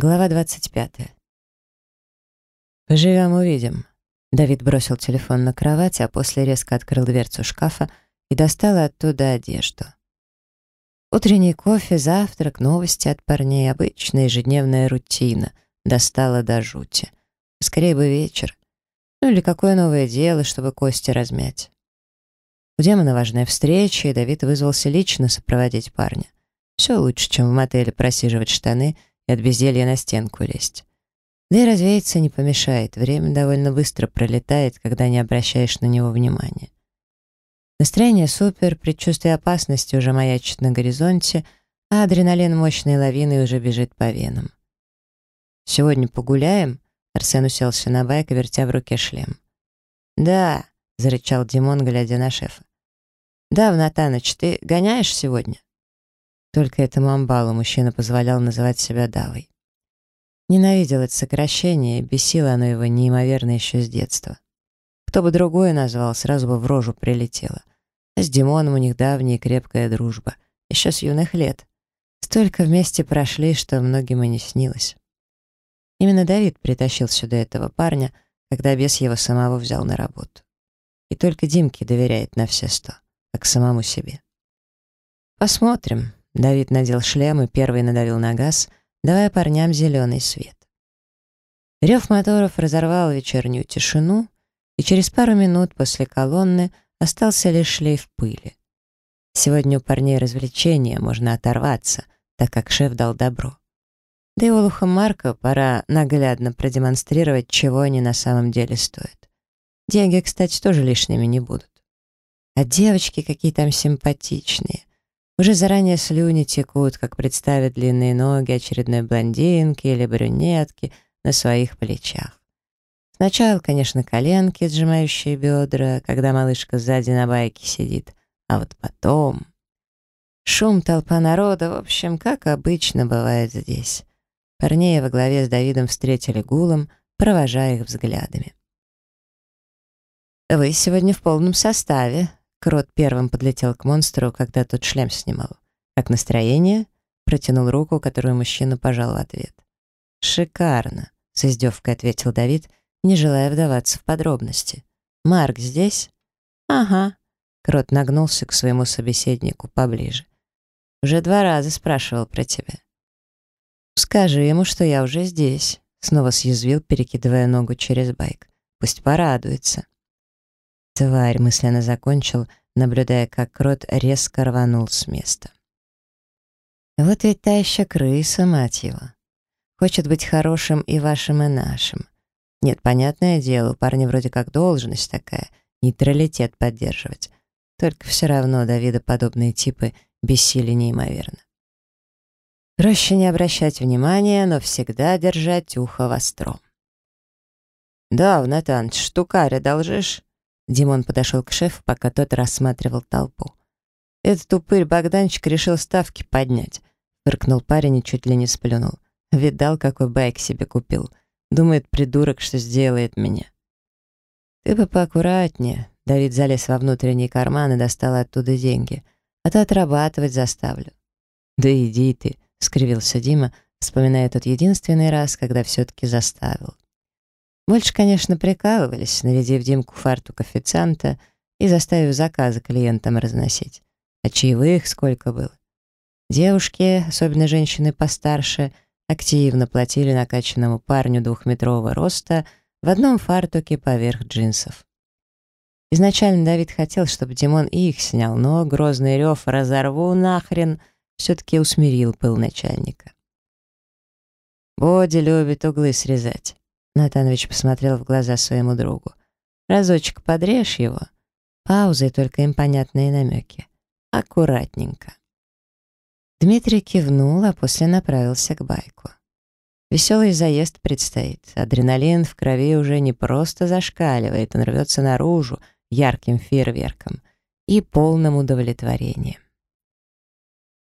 Глава 25. «Поживем, увидим». Давид бросил телефон на кровать, а после резко открыл дверцу шкафа и достал оттуда одежду. Утренний кофе, завтрак, новости от парней, обычная ежедневная рутина. Достала до жути. Скорее бы вечер. Ну или какое новое дело, чтобы кости размять. У демона важная встреча, и Давид вызвался лично сопроводить парня. Все лучше, чем в мотеле просиживать штаны и от безделья на стенку лезть. Да и развеяться не помешает, время довольно быстро пролетает, когда не обращаешь на него внимания. Настроение супер, предчувствие опасности уже маячит на горизонте, а адреналин мощной лавиной уже бежит по венам. «Сегодня погуляем?» Арсен уселся на байк, вертя в руке шлем. «Да», — зарычал Димон, глядя на шефа. «Да, Натаныч, ты гоняешь сегодня?» Только этому амбалу мужчина позволял называть себя Давой. Ненавидел это сокращение, бесило оно его неимоверно еще с детства. Кто бы другое назвал, сразу бы в рожу прилетело. А с Димоном у них давняя крепкая дружба, еще с юных лет. Столько вместе прошли, что многим и не снилось. Именно Давид притащил сюда этого парня, когда бес его самого взял на работу. И только Димке доверяет на все сто, как самому себе. Посмотрим, Давид надел шлем и первый надавил на газ, давая парням зеленый свет. Рев моторов разорвал вечернюю тишину, и через пару минут после колонны остался лишь шлейф пыли. Сегодня у парней развлечения, можно оторваться, так как шеф дал добро. Да и олухам Марка пора наглядно продемонстрировать, чего они на самом деле стоят. Деньги, кстати, тоже лишними не будут. А девочки какие там симпатичные. Уже заранее слюни текут, как представят длинные ноги очередной блондинки или брюнетки на своих плечах. Сначала, конечно, коленки, сжимающие бедра, когда малышка сзади на байке сидит, а вот потом... Шум, толпа народа, в общем, как обычно бывает здесь. Парней во главе с Давидом встретили гулом, провожая их взглядами. «Вы сегодня в полном составе», Крот первым подлетел к монстру, когда тот шлем снимал. «Как настроение?» Протянул руку, которую мужчина пожал в ответ. «Шикарно», — с издевкой ответил Давид, не желая вдаваться в подробности. «Марк здесь?» «Ага». Крот нагнулся к своему собеседнику поближе. «Уже два раза спрашивал про тебя». «Скажи ему, что я уже здесь», — снова съязвил, перекидывая ногу через байк. «Пусть порадуется». «Тварь!» — мысленно закончил, наблюдая, как крот резко рванул с места. «Вот ведь та еще крыса, мать его. Хочет быть хорошим и вашим, и нашим. Нет, понятное дело, у парня вроде как должность такая, нейтралитет поддерживать. Только все равно Давида подобные типы бессили неимоверно. Проще не обращать внимания, но всегда держать ухо востро. «Да, Натан, штукаря должишь?» Димон подошел к шефу, пока тот рассматривал толпу. «Этот упырь Богданчик решил ставки поднять», — фыркнул парень и чуть ли не сплюнул. «Видал, какой байк себе купил. Думает, придурок, что сделает меня». «Ты бы поаккуратнее», — Давид залез во внутренний карман и достал оттуда деньги. «А то отрабатывать заставлю». «Да иди ты», — скривился Дима, вспоминая тот единственный раз, когда все-таки заставил. Больше, конечно, прикалывались, нарядив Димку фартук официанта и заставив заказы клиентам разносить. А чаевых сколько было. Девушки, особенно женщины постарше, активно платили накачанному парню двухметрового роста в одном фартуке поверх джинсов. Изначально Давид хотел, чтобы Димон их снял, но грозный рев «разорву нахрен» все-таки усмирил пыл начальника. Боди любит углы срезать. Натанович посмотрел в глаза своему другу. «Разочек подрежь его». Пауза и только им понятные намеки. «Аккуратненько». Дмитрий кивнул, а после направился к байку. Веселый заезд предстоит. Адреналин в крови уже не просто зашкаливает, он рвется наружу ярким фейерверком и полным удовлетворением.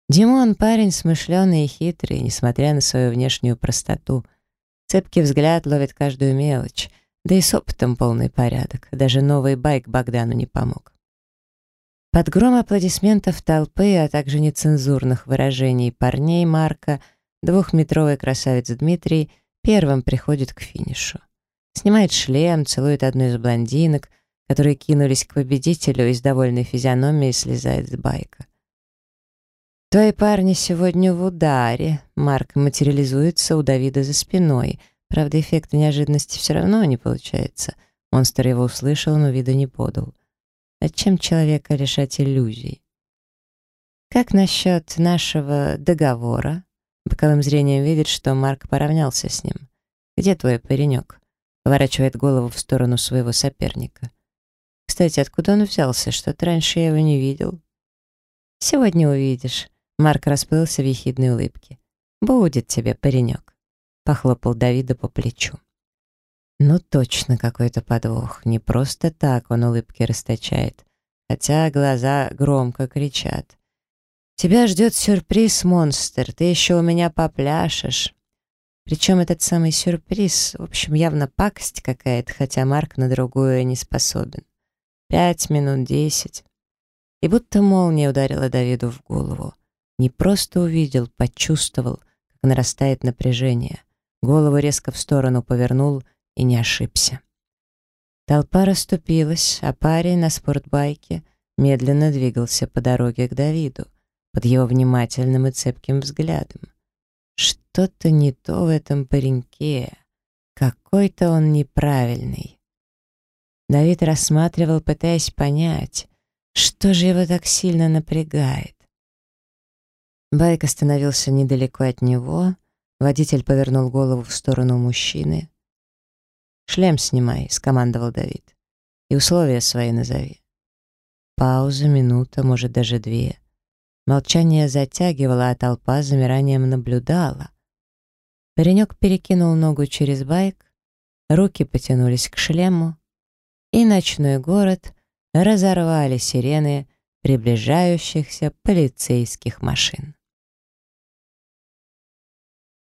Димон парень смышленый и хитрый, несмотря на свою внешнюю простоту — Цепкий взгляд ловит каждую мелочь, да и с опытом полный порядок. Даже новый байк Богдану не помог. Под гром аплодисментов толпы, а также нецензурных выражений парней Марка, двухметровый красавец Дмитрий первым приходит к финишу. Снимает шлем, целует одну из блондинок, которые кинулись к победителю и с довольной физиономией слезает с байка. «Твои парни сегодня в ударе», — Марк материализуется у Давида за спиной. Правда, эффект неожиданности все равно не получается. Монстр его услышал, но вида не подал. Зачем человека лишать иллюзий? Как насчет нашего договора? Боковым зрением видит, что Марк поравнялся с ним. «Где твой паренек?» Поворачивает голову в сторону своего соперника. «Кстати, откуда он взялся? Что-то раньше я его не видел». «Сегодня увидишь». Марк расплылся в ехидной улыбке. «Будет тебе паренек», — похлопал Давида по плечу. Ну точно какой-то подвох. Не просто так он улыбки расточает, хотя глаза громко кричат. «Тебя ждет сюрприз, монстр, ты еще у меня попляшешь». Причем этот самый сюрприз, в общем, явно пакость какая-то, хотя Марк на другое не способен. Пять минут десять. И будто молния ударила Давиду в голову. Не просто увидел, почувствовал, как нарастает напряжение. Голову резко в сторону повернул — и не ошибся. Толпа расступилась, а парень на спортбайке медленно двигался по дороге к Давиду, под его внимательным и цепким взглядом. Что-то не то в этом пареньке, какой-то он неправильный. Давид рассматривал, пытаясь понять, что же его так сильно напрягает. Байк остановился недалеко от него, водитель повернул голову в сторону мужчины. «Шлем снимай», — скомандовал Давид. «И условия свои назови». Пауза, минута, может, даже две. Молчание затягивало, а толпа замиранием наблюдала. Паренек перекинул ногу через байк, руки потянулись к шлему, и ночной город разорвали сирены приближающихся полицейских машин.